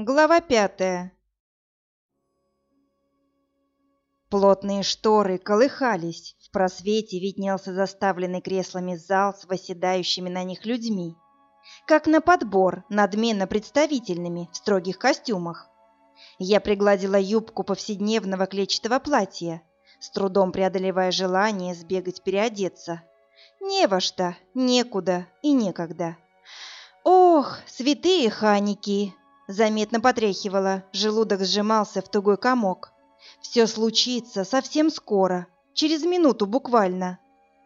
Глава пятая. Плотные шторы колыхались, в просвете виднелся заставленный креслами зал с восседающими на них людьми, как на подбор, надменно представительными в строгих костюмах. Я пригладила юбку повседневного клетчатого платья, с трудом преодолевая желание сбегать переодеться. Не во что, некуда и некогда. Ох, святые ханики! Заметно потряхивала, желудок сжимался в тугой комок. Все случится совсем скоро, через минуту буквально.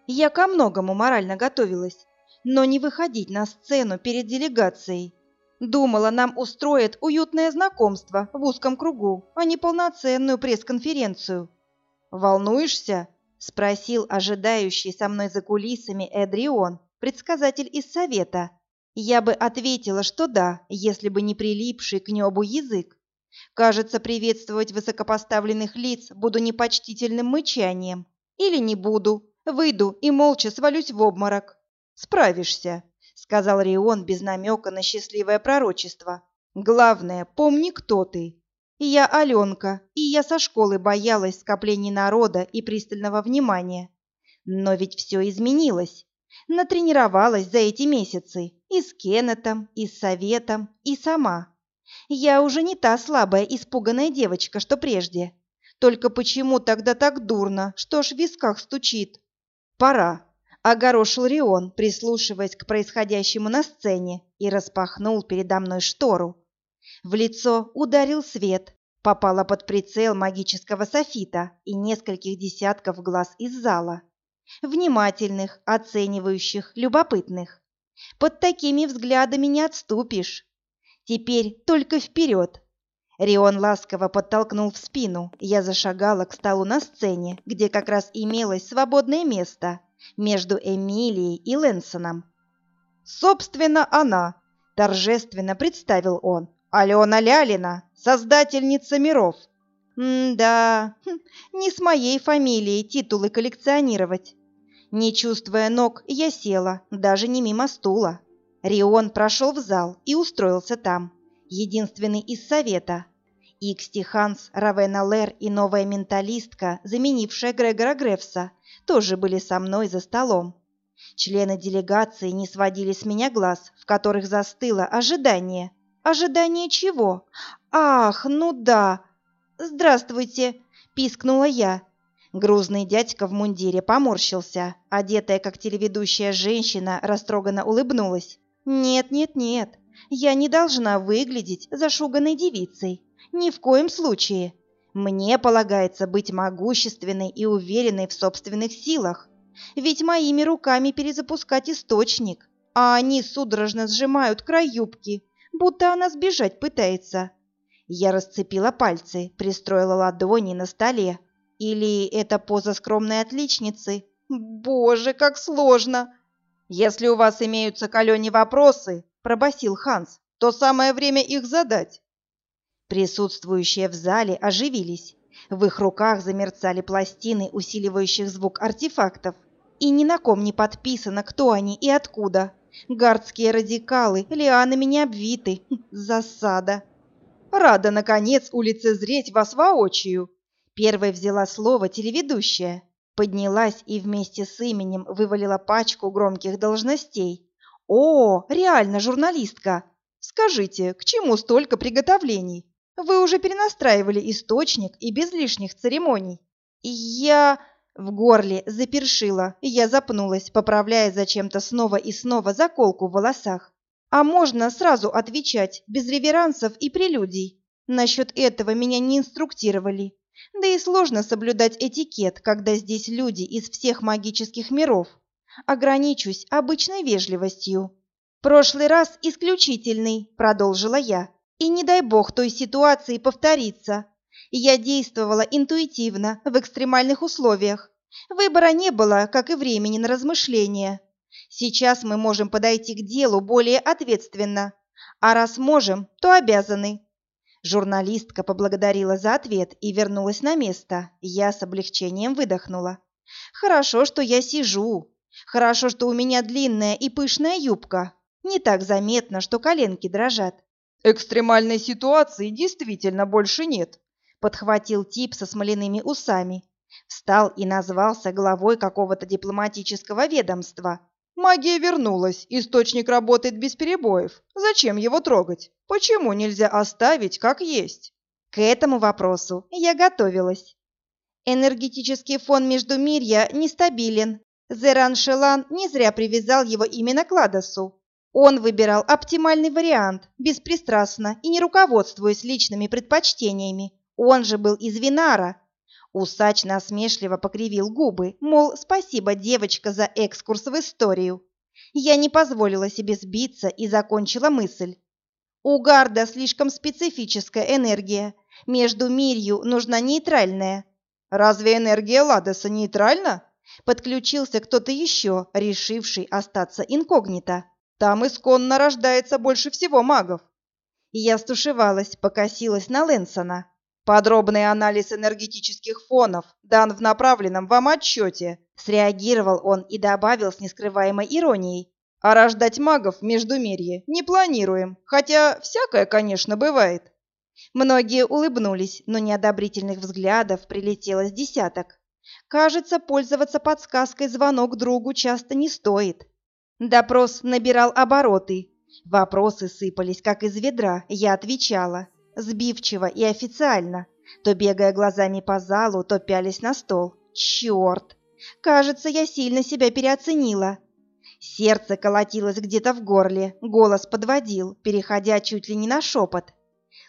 Я ко многому морально готовилась, но не выходить на сцену перед делегацией. Думала, нам устроят уютное знакомство в узком кругу, а не полноценную пресс-конференцию. «Волнуешься?» — спросил ожидающий со мной за кулисами Эдрион, предсказатель из совета. Я бы ответила, что да, если бы не прилипший к небу язык. Кажется, приветствовать высокопоставленных лиц буду непочтительным мычанием. Или не буду, выйду и молча свалюсь в обморок. Справишься, сказал Рион без намека на счастливое пророчество. Главное, помни, кто ты. Я Аленка, и я со школы боялась скоплений народа и пристального внимания. Но ведь все изменилось. Натренировалась за эти месяцы и с Кеннетом, и с Советом, и сама. Я уже не та слабая, испуганная девочка, что прежде. Только почему тогда так дурно, что ж в висках стучит? Пора. Огорошил Рион, прислушиваясь к происходящему на сцене, и распахнул передо мной штору. В лицо ударил свет, попала под прицел магического софита и нескольких десятков глаз из зала. Внимательных, оценивающих, любопытных. Под такими взглядами не отступишь. Теперь только вперед. Рион ласково подтолкнул в спину. Я зашагала к столу на сцене, где как раз имелось свободное место между Эмилией и Лэнсоном. «Собственно, она!» – торжественно представил он. «Алена Лялина, создательница миров!» «М-да, хм, не с моей фамилией титулы коллекционировать. Не чувствуя ног, я села, даже не мимо стула. Рион прошел в зал и устроился там, единственный из совета. Иксти Ханс, Равена Лер и новая менталистка, заменившая Грегора Грефса, тоже были со мной за столом. Члены делегации не сводили с меня глаз, в которых застыло ожидание. Ожидание чего? Ах, ну да. Здравствуйте, пискнула я, Грузный дядька в мундире поморщился. Одетая, как телеведущая женщина, растроганно улыбнулась. «Нет, нет, нет, я не должна выглядеть зашуганной девицей. Ни в коем случае. Мне полагается быть могущественной и уверенной в собственных силах. Ведь моими руками перезапускать источник, а они судорожно сжимают край юбки, будто она сбежать пытается». Я расцепила пальцы, пристроила ладони на столе, или это поза скромной отличницы? Боже, как сложно! Если у вас имеются к Алене вопросы, пробасил Ханс, то самое время их задать. Присутствующие в зале оживились. В их руках замерцали пластины, усиливающих звук артефактов. И ни на ком не подписано, кто они и откуда. Гардские радикалы, лианами не обвиты. Засада. Рада, наконец, улицезреть вас воочию, Первой взяла слово телеведущая, поднялась и вместе с именем вывалила пачку громких должностей. «О, реально журналистка! Скажите, к чему столько приготовлений? Вы уже перенастраивали источник и без лишних церемоний». «Я...» В горле запершила, я запнулась, поправляя зачем-то снова и снова заколку в волосах. А можно сразу отвечать, без реверансов и прелюдий. Насчет этого меня не инструктировали. Да и сложно соблюдать этикет, когда здесь люди из всех магических миров. Ограничусь обычной вежливостью. Прошлый раз исключительный, продолжила я. И не дай бог той ситуации повториться. Я действовала интуитивно, в экстремальных условиях. Выбора не было, как и времени на размышления. Сейчас мы можем подойти к делу более ответственно. А раз можем, то обязаны. Журналистка поблагодарила за ответ и вернулась на место. Я с облегчением выдохнула. Хорошо, что я сижу. Хорошо, что у меня длинная и пышная юбка. Не так заметно, что коленки дрожат. Экстремальной ситуации действительно больше нет, подхватил тип со смоляными усами. Встал и назвался главой какого-то дипломатического ведомства. Магия вернулась, источник работает без перебоев. Зачем его трогать? Почему нельзя оставить как есть? К этому вопросу я готовилась. Энергетический фон Междумирья нестабилен. Зеран Шелан не зря привязал его именно к Ладосу. Он выбирал оптимальный вариант, беспристрастно и не руководствуясь личными предпочтениями. Он же был из Винара. Усач насмешливо покривил губы, мол, спасибо, девочка, за экскурс в историю. Я не позволила себе сбиться и закончила мысль. У Гарда слишком специфическая энергия. Между мирью нужна нейтральная. Разве энергия Ладоса нейтральна? Подключился кто-то еще, решивший остаться инкогнито. Там исконно рождается больше всего магов. Я стушевалась, покосилась на Лэнсона. Подробный анализ энергетических фонов дан в направленном вам отчете. Среагировал он и добавил с нескрываемой иронией. А рождать магов в Междумирье не планируем, хотя всякое, конечно, бывает. Многие улыбнулись, но неодобрительных взглядов прилетело с десяток. Кажется, пользоваться подсказкой звонок другу часто не стоит. Допрос набирал обороты. Вопросы сыпались, как из ведра, я отвечала. Сбивчиво и официально, то бегая глазами по залу, то пялись на стол. Черт! Кажется, я сильно себя переоценила. Сердце колотилось где-то в горле, голос подводил, переходя чуть ли не на шепот.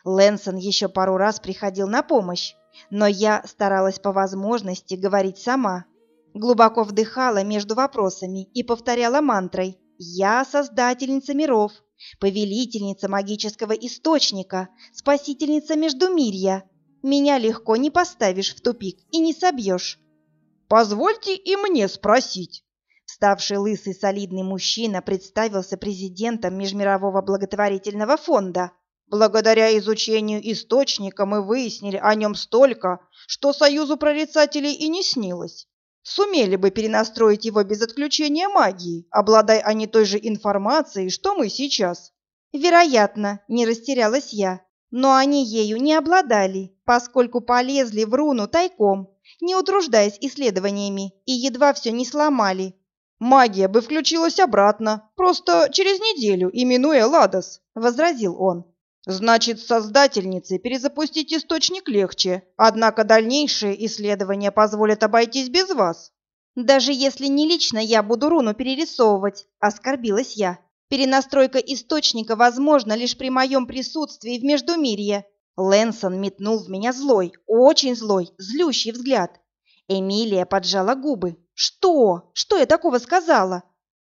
Лэнсон еще пару раз приходил на помощь, но я старалась по возможности говорить сама. Глубоко вдыхала между вопросами и повторяла мантрой «Я создательница миров, повелительница магического источника, спасительница Междумирья. Меня легко не поставишь в тупик и не собьешь». «Позвольте и мне спросить». Ставший лысый солидный мужчина представился президентом Межмирового благотворительного фонда – Благодаря изучению источника мы выяснили о нем столько, что Союзу прорицателей и не снилось. Сумели бы перенастроить его без отключения магии, обладая они той же информацией, что мы сейчас. Вероятно, не растерялась я, но они ею не обладали, поскольку полезли в руну тайком, не утруждаясь исследованиями, и едва все не сломали. Магия бы включилась обратно, просто через неделю, именуя Ладос, — возразил он. Значит, создательнице перезапустить источник легче, однако дальнейшие исследования позволят обойтись без вас. Даже если не лично я буду руну перерисовывать, оскорбилась я. Перенастройка источника возможна лишь при моем присутствии в Междумирье. Лэнсон метнул в меня злой, очень злой, злющий взгляд. Эмилия поджала губы. «Что? Что я такого сказала?»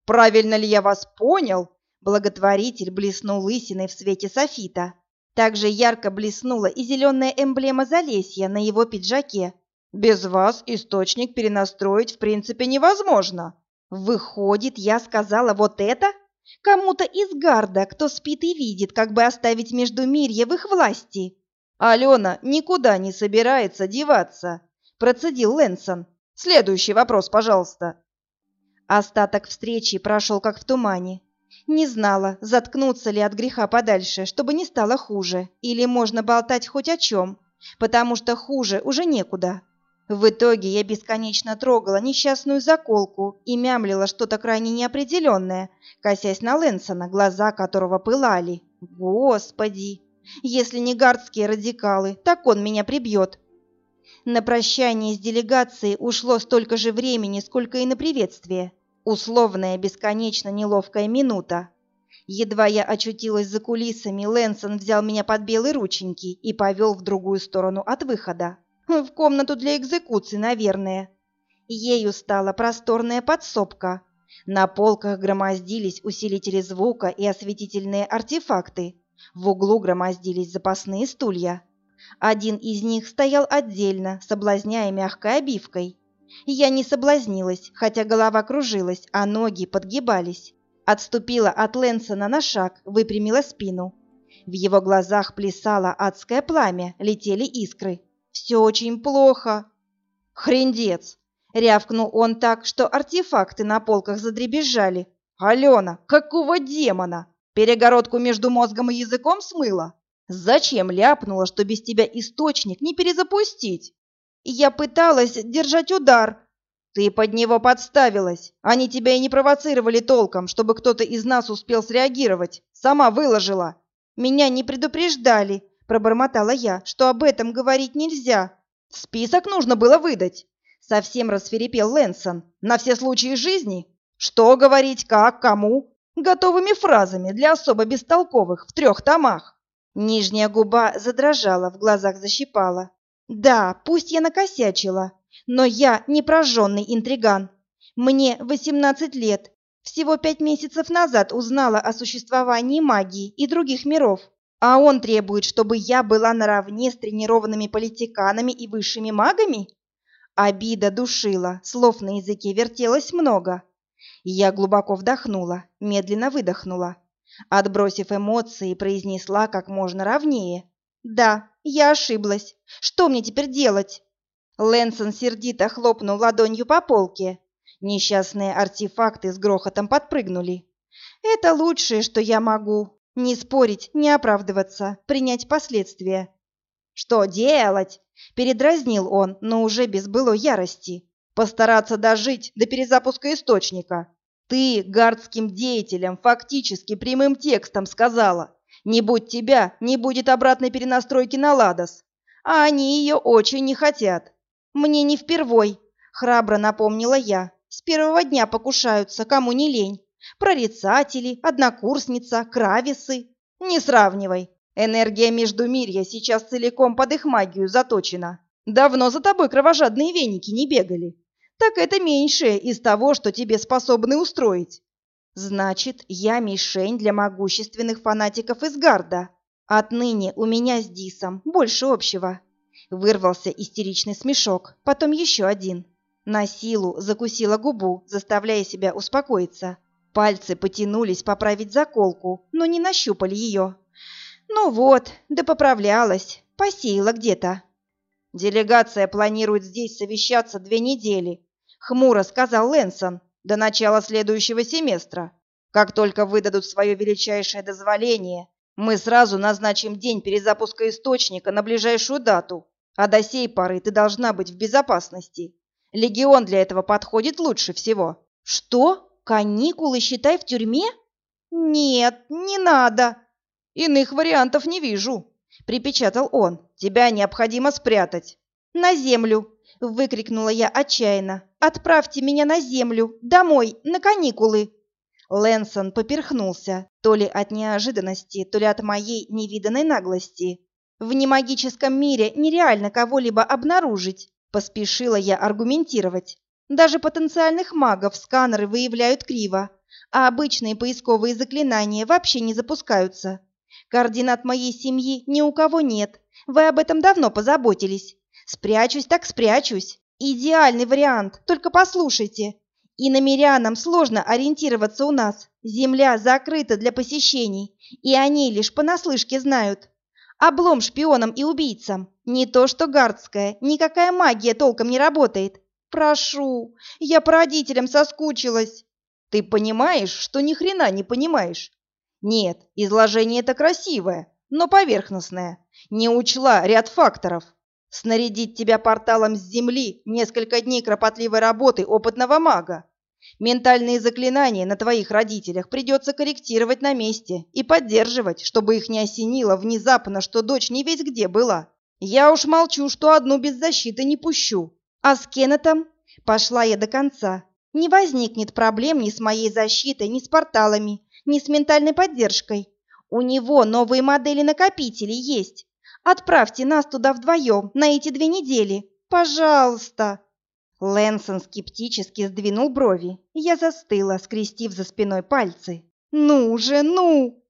«Правильно ли я вас понял?» Благотворитель блеснул лысиной в свете софита. Также ярко блеснула и зеленая эмблема Залесья на его пиджаке. «Без вас источник перенастроить в принципе невозможно». «Выходит, я сказала вот это? Кому-то из гарда, кто спит и видит, как бы оставить Междумирье в их власти». «Алена никуда не собирается деваться», – процедил Лэнсон. «Следующий вопрос, пожалуйста». Остаток встречи прошел как в тумане. Не знала, заткнуться ли от греха подальше, чтобы не стало хуже, или можно болтать хоть о чем, потому что хуже уже некуда. В итоге я бесконечно трогала несчастную заколку и мямлила что-то крайне неопределенное, косясь на Лэнсона, глаза которого пылали. Господи! Если не гардские радикалы, так он меня прибьет. На прощание с делегацией ушло столько же времени, сколько и на приветствие. Условная, бесконечно неловкая минута. Едва я очутилась за кулисами, Лэнсон взял меня под белые рученьки и повел в другую сторону от выхода. В комнату для экзекуции, наверное. Ею стала просторная подсобка. На полках громоздились усилители звука и осветительные артефакты. В углу громоздились запасные стулья. Один из них стоял отдельно, соблазняя мягкой обивкой. Я не соблазнилась, хотя голова кружилась, а ноги подгибались. Отступила от Лэнсона на шаг, выпрямила спину. В его глазах плясало адское пламя, летели искры. «Все очень плохо!» «Хрендец!» — рявкнул он так, что артефакты на полках задребезжали. «Алена, какого демона?» Перегородку между мозгом и языком смыла? Зачем ляпнула, что без тебя источник не перезапустить? Я пыталась держать удар. Ты под него подставилась. Они тебя и не провоцировали толком, чтобы кто-то из нас успел среагировать. Сама выложила. Меня не предупреждали, пробормотала я, что об этом говорить нельзя. Список нужно было выдать. Совсем расферепел Лэнсон. На все случаи жизни? Что говорить, как, кому? Готовыми фразами для особо бестолковых в трех томах. Нижняя губа задрожала, в глазах защипала. Да, пусть я накосячила, но я не прожженный интриган. Мне 18 лет. Всего пять месяцев назад узнала о существовании магии и других миров. А он требует, чтобы я была наравне с тренированными политиканами и высшими магами? Обида душила, слов на языке вертелось много. Я глубоко вдохнула, медленно выдохнула. Отбросив эмоции, произнесла как можно ровнее. «Да, я ошиблась. Что мне теперь делать?» Лэнсон сердито хлопнул ладонью по полке. Несчастные артефакты с грохотом подпрыгнули. «Это лучшее, что я могу. Не спорить, не оправдываться, принять последствия». «Что делать?» – передразнил он, но уже без былой ярости. «Постараться дожить до перезапуска источника. Ты гардским деятелям фактически прямым текстом сказала, не будь тебя, не будет обратной перенастройки на Ладос. А они ее очень не хотят. Мне не впервой, храбро напомнила я. С первого дня покушаются, кому не лень. Прорицатели, однокурсница, крависы. Не сравнивай. Энергия Междумирья сейчас целиком под их магию заточена. Давно за тобой кровожадные веники не бегали так это меньшее из того, что тебе способны устроить. Значит, я мишень для могущественных фанатиков из Гарда. Отныне у меня с Дисом больше общего. Вырвался истеричный смешок, потом еще один. На силу закусила губу, заставляя себя успокоиться. Пальцы потянулись поправить заколку, но не нащупали ее. Ну вот, да поправлялась, посеяла где-то. Делегация планирует здесь совещаться две недели, хмуро сказал Лэнсон, до начала следующего семестра. Как только выдадут свое величайшее дозволение, мы сразу назначим день перезапуска источника на ближайшую дату, а до сей поры ты должна быть в безопасности. Легион для этого подходит лучше всего. Что? Каникулы, считай, в тюрьме? Нет, не надо. Иных вариантов не вижу, припечатал он. Тебя необходимо спрятать. На землю, выкрикнула я отчаянно. Отправьте меня на землю, домой, на каникулы. Лэнсон поперхнулся, то ли от неожиданности, то ли от моей невиданной наглости. В немагическом мире нереально кого-либо обнаружить, поспешила я аргументировать. Даже потенциальных магов сканеры выявляют криво, а обычные поисковые заклинания вообще не запускаются. Координат моей семьи ни у кого нет. Вы об этом давно позаботились. Спрячусь так спрячусь. Идеальный вариант, только послушайте. И намерянам сложно ориентироваться у нас. Земля закрыта для посещений, и они лишь понаслышке знают. Облом шпионам и убийцам. Не то что гардская, никакая магия толком не работает. Прошу, я по родителям соскучилась. Ты понимаешь, что ни хрена не понимаешь? Нет, изложение это красивое, но поверхностное. Не учла ряд факторов. Снарядить тебя порталом с земли несколько дней кропотливой работы опытного мага. Ментальные заклинания на твоих родителях придется корректировать на месте и поддерживать, чтобы их не осенило внезапно, что дочь не весь где была. Я уж молчу, что одну без защиты не пущу. А с Кеннетом? Пошла я до конца. Не возникнет проблем ни с моей защитой, ни с порталами, ни с ментальной поддержкой. У него новые модели накопителей есть. Отправьте нас туда вдвоем на эти две недели. Пожалуйста!» Лэнсон скептически сдвинул брови. Я застыла, скрестив за спиной пальцы. «Ну же, ну!»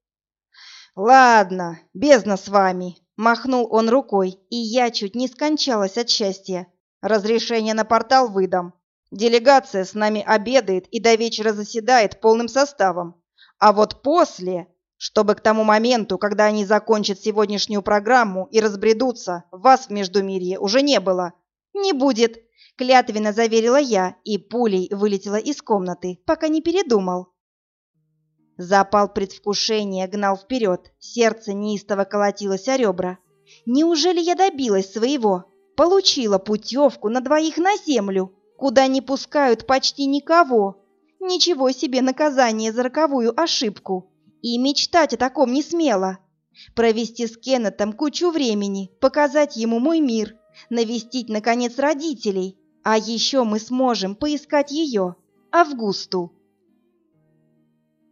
«Ладно, бездна с вами!» Махнул он рукой, и я чуть не скончалась от счастья. «Разрешение на портал выдам. Делегация с нами обедает и до вечера заседает полным составом. А вот после чтобы к тому моменту, когда они закончат сегодняшнюю программу и разбредутся, вас в Междумирье уже не было. Не будет, клятвенно заверила я и пулей вылетела из комнаты, пока не передумал. Запал предвкушения гнал вперед, сердце неистово колотилось о ребра. Неужели я добилась своего? Получила путевку на двоих на землю, куда не пускают почти никого. Ничего себе наказание за роковую ошибку. И мечтать о таком не смела. Провести с Кеннетом кучу времени, показать ему мой мир, навестить, наконец, родителей. А еще мы сможем поискать ее, Августу.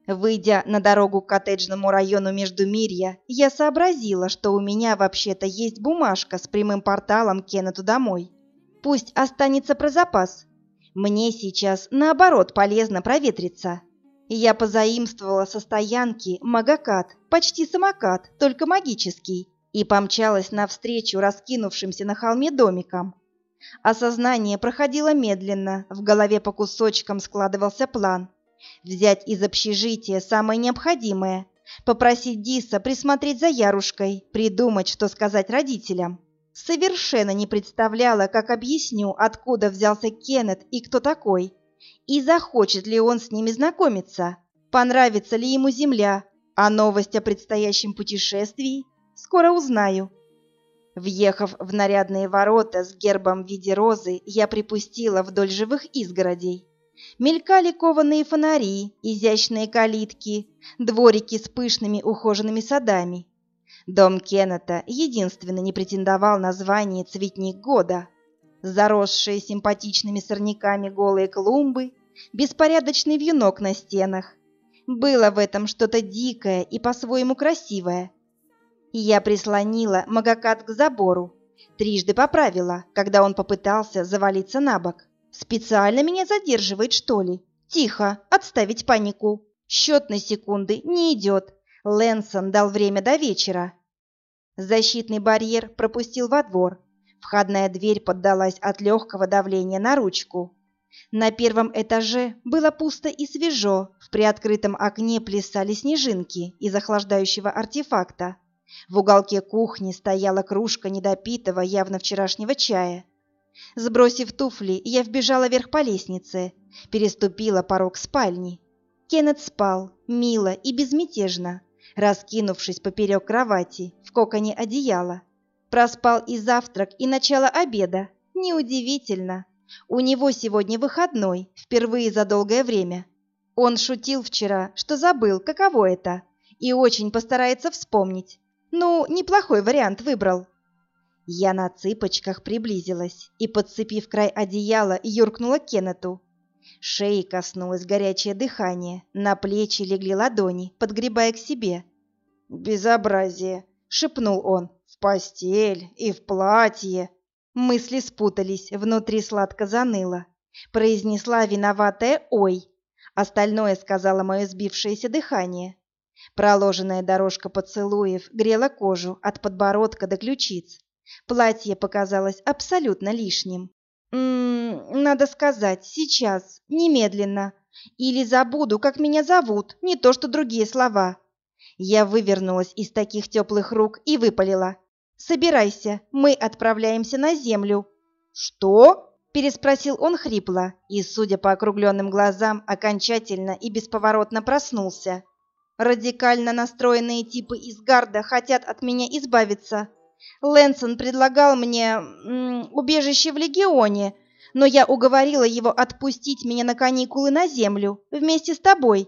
Выйдя на дорогу к коттеджному району Междумирья, я сообразила, что у меня вообще-то есть бумажка с прямым порталом Кеннету домой. Пусть останется про запас. Мне сейчас, наоборот, полезно проветриться. Я позаимствовала со стоянки магакат, почти самокат, только магический, и помчалась навстречу раскинувшимся на холме домикам. Осознание проходило медленно, в голове по кусочкам складывался план – Взять из общежития самое необходимое, попросить Диса присмотреть за Ярушкой, придумать, что сказать родителям. Совершенно не представляла, как объясню, откуда взялся Кеннет и кто такой. И захочет ли он с ними знакомиться, понравится ли ему земля, а новость о предстоящем путешествии скоро узнаю. Въехав в нарядные ворота с гербом в виде розы, я припустила вдоль живых изгородей. Мелькали кованые фонари, изящные калитки, дворики с пышными ухоженными садами. Дом Кеннета единственно не претендовал на звание «Цветник года». Заросшие симпатичными сорняками голые клумбы, беспорядочный вьюнок на стенах. Было в этом что-то дикое и по-своему красивое. Я прислонила Магакат к забору, трижды поправила, когда он попытался завалиться на бок. Специально меня задерживает, что ли? Тихо, отставить панику. Счет на секунды не идет. Лэнсон дал время до вечера. Защитный барьер пропустил во двор. Входная дверь поддалась от легкого давления на ручку. На первом этаже было пусто и свежо. В приоткрытом окне плясали снежинки из охлаждающего артефакта. В уголке кухни стояла кружка недопитого явно вчерашнего чая. Сбросив туфли, я вбежала вверх по лестнице, переступила порог спальни. Кеннет спал, мило и безмятежно, раскинувшись поперек кровати, в коконе одеяла. Проспал и завтрак, и начало обеда. Неудивительно. У него сегодня выходной, впервые за долгое время. Он шутил вчера, что забыл, каково это, и очень постарается вспомнить. Ну, неплохой вариант выбрал. Я на цыпочках приблизилась и, подцепив край одеяла, юркнула к Кеннету. Шеи коснулось горячее дыхание, на плечи легли ладони, подгребая к себе. «Безобразие!» — шепнул он. «В постель и в платье!» Мысли спутались, внутри сладко заныло. Произнесла виноватая «Ой!» Остальное сказала мое сбившееся дыхание. Проложенная дорожка поцелуев грела кожу от подбородка до ключиц. Платье показалось абсолютно лишним. М -м, надо сказать, сейчас, немедленно. Или забуду, как меня зовут, не то что другие слова. Я вывернулась из таких теплых рук и выпалила. «Собирайся, мы отправляемся на землю». «Что?» – переспросил он хрипло и, судя по округленным глазам, окончательно и бесповоротно проснулся. «Радикально настроенные типы из гарда хотят от меня избавиться. Лэнсон предлагал мне м, убежище в Легионе, но я уговорила его отпустить меня на каникулы на землю вместе с тобой.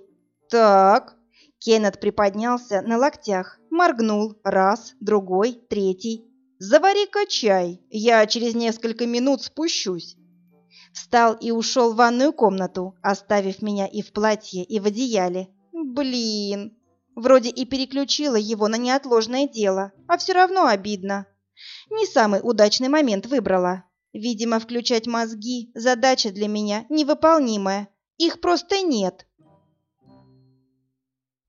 Так. Кеннет приподнялся на локтях, моргнул раз, другой, третий. Завари-ка чай, я через несколько минут спущусь. Встал и ушел в ванную комнату, оставив меня и в платье, и в одеяле. Блин, Вроде и переключила его на неотложное дело, а все равно обидно. Не самый удачный момент выбрала. Видимо, включать мозги – задача для меня невыполнимая. Их просто нет.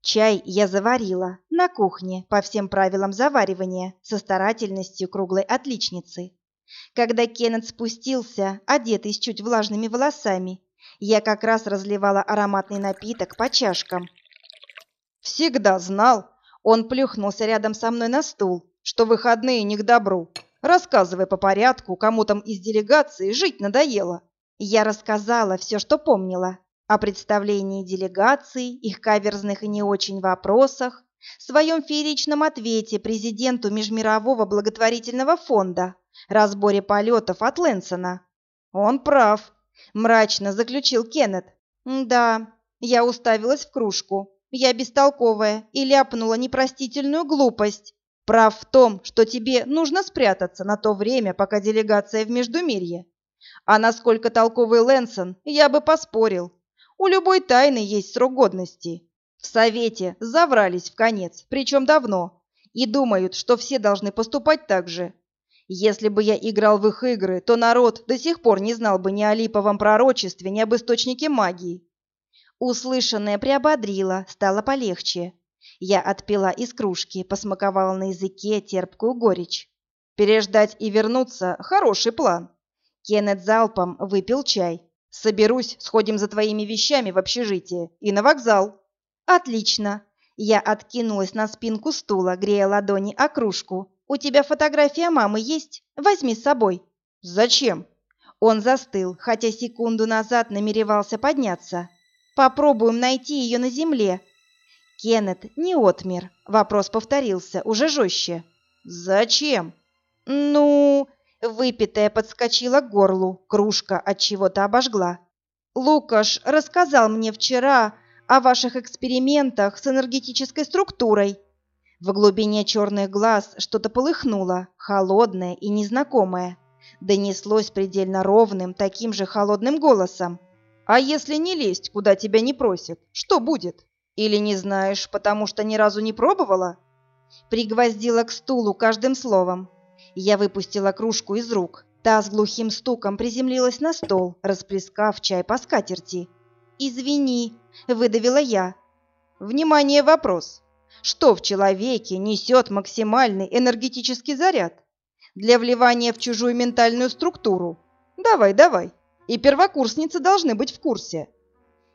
Чай я заварила на кухне по всем правилам заваривания со старательностью круглой отличницы. Когда Кеннет спустился, одетый с чуть влажными волосами, я как раз разливала ароматный напиток по чашкам – Всегда знал. Он плюхнулся рядом со мной на стул, что выходные не к добру. Рассказывай по порядку, кому там из делегации жить надоело. Я рассказала все, что помнила. О представлении делегаций, их каверзных и не очень вопросах, своем фееричном ответе президенту Межмирового благотворительного фонда, разборе полетов от Лэнсона. «Он прав», — мрачно заключил Кеннет. «Да, я уставилась в кружку. Я бестолковая и ляпнула непростительную глупость. Прав в том, что тебе нужно спрятаться на то время, пока делегация в Междумирье. А насколько толковый Лэнсон, я бы поспорил. У любой тайны есть срок годности. В Совете заврались в конец, причем давно, и думают, что все должны поступать так же. Если бы я играл в их игры, то народ до сих пор не знал бы ни о липовом пророчестве, ни об источнике магии. Услышанное приободрило, стало полегче. Я отпила из кружки, посмаковала на языке терпкую горечь. Переждать и вернуться – хороший план. Кеннет залпом выпил чай. Соберусь, сходим за твоими вещами в общежитие и на вокзал. «Отлично!» Я откинулась на спинку стула, грея ладони о кружку. «У тебя фотография мамы есть? Возьми с собой». «Зачем?» Он застыл, хотя секунду назад намеревался подняться. «Попробуем найти ее на земле». Кеннет не отмер. Вопрос повторился, уже жестче. «Зачем?» «Ну...» Выпитая подскочила к горлу, кружка от чего-то обожгла. «Лукаш рассказал мне вчера, о ваших экспериментах с энергетической структурой. В глубине черных глаз что-то полыхнуло, холодное и незнакомое. Донеслось предельно ровным, таким же холодным голосом. «А если не лезть, куда тебя не просят, что будет? Или не знаешь, потому что ни разу не пробовала?» Пригвоздила к стулу каждым словом. Я выпустила кружку из рук. Та с глухим стуком приземлилась на стол, расплескав чай по скатерти. «Извини», — выдавила я. «Внимание, вопрос. Что в человеке несет максимальный энергетический заряд? Для вливания в чужую ментальную структуру? Давай, давай. И первокурсницы должны быть в курсе».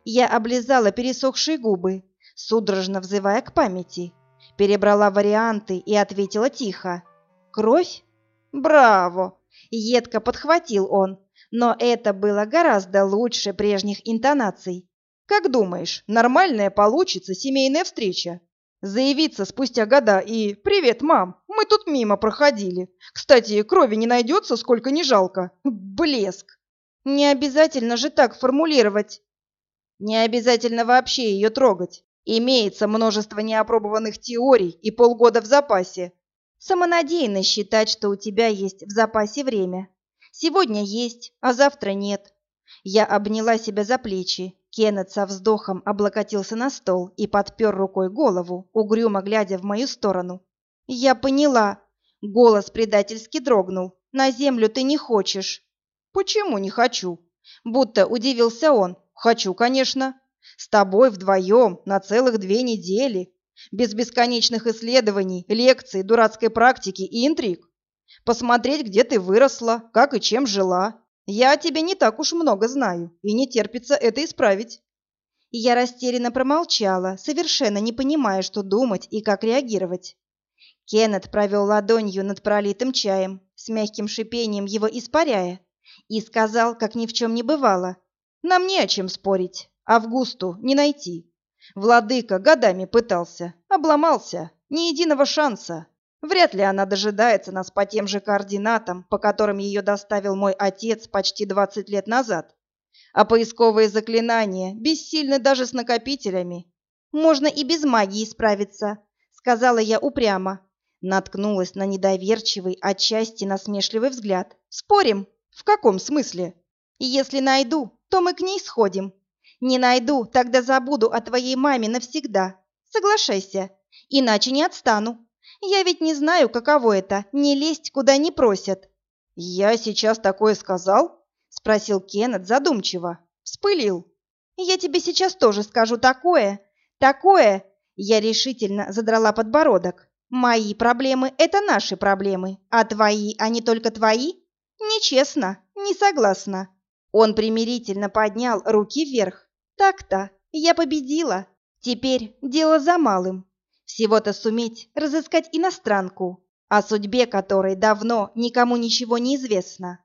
Я облизала пересохшие губы, судорожно взывая к памяти. Перебрала варианты и ответила тихо. «Кровь?» «Браво!» — едко подхватил он, но это было гораздо лучше прежних интонаций. Как думаешь, нормальная получится семейная встреча? Заявиться спустя года и «Привет, мам, мы тут мимо проходили. Кстати, крови не найдется, сколько не жалко. Блеск!» Не обязательно же так формулировать. Не обязательно вообще ее трогать. Имеется множество неопробованных теорий и полгода в запасе. Самонадеянно считать, что у тебя есть в запасе время. Сегодня есть, а завтра нет. Я обняла себя за плечи. Кеннет со вздохом облокотился на стол и подпер рукой голову, угрюмо глядя в мою сторону. «Я поняла». Голос предательски дрогнул. «На землю ты не хочешь». «Почему не хочу?» Будто удивился он. «Хочу, конечно. С тобой вдвоем на целых две недели. Без бесконечных исследований, лекций, дурацкой практики и интриг посмотреть, где ты выросла, как и чем жила. Я о тебе не так уж много знаю, и не терпится это исправить». Я растерянно промолчала, совершенно не понимая, что думать и как реагировать. Кеннет провел ладонью над пролитым чаем, с мягким шипением его испаряя, и сказал, как ни в чем не бывало. «Нам не о чем спорить. Августу не найти. Владыка годами пытался, обломался, ни единого шанса. Вряд ли она дожидается нас по тем же координатам, по которым ее доставил мой отец почти 20 лет назад. А поисковые заклинания бессильны даже с накопителями. Можно и без магии справиться, сказала я упрямо. Наткнулась на недоверчивый, отчасти насмешливый взгляд. Спорим? В каком смысле? Если найду, то мы к ней сходим. Не найду, тогда забуду о твоей маме навсегда. Соглашайся, иначе не отстану. Я ведь не знаю, каково это — не лезть, куда не просят». «Я сейчас такое сказал?» — спросил Кеннет задумчиво. Вспылил. «Я тебе сейчас тоже скажу такое. Такое!» Я решительно задрала подбородок. «Мои проблемы — это наши проблемы, а твои, они только твои? Нечестно, не согласна». Он примирительно поднял руки вверх. «Так-то, я победила. Теперь дело за малым. Всего-то суметь разыскать иностранку, о судьбе которой давно никому ничего не известно.